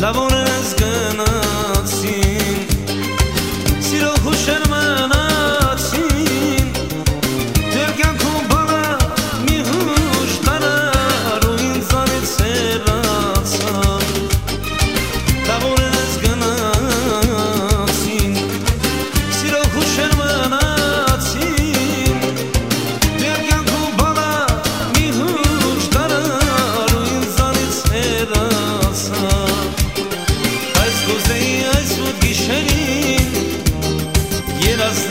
Love on quieras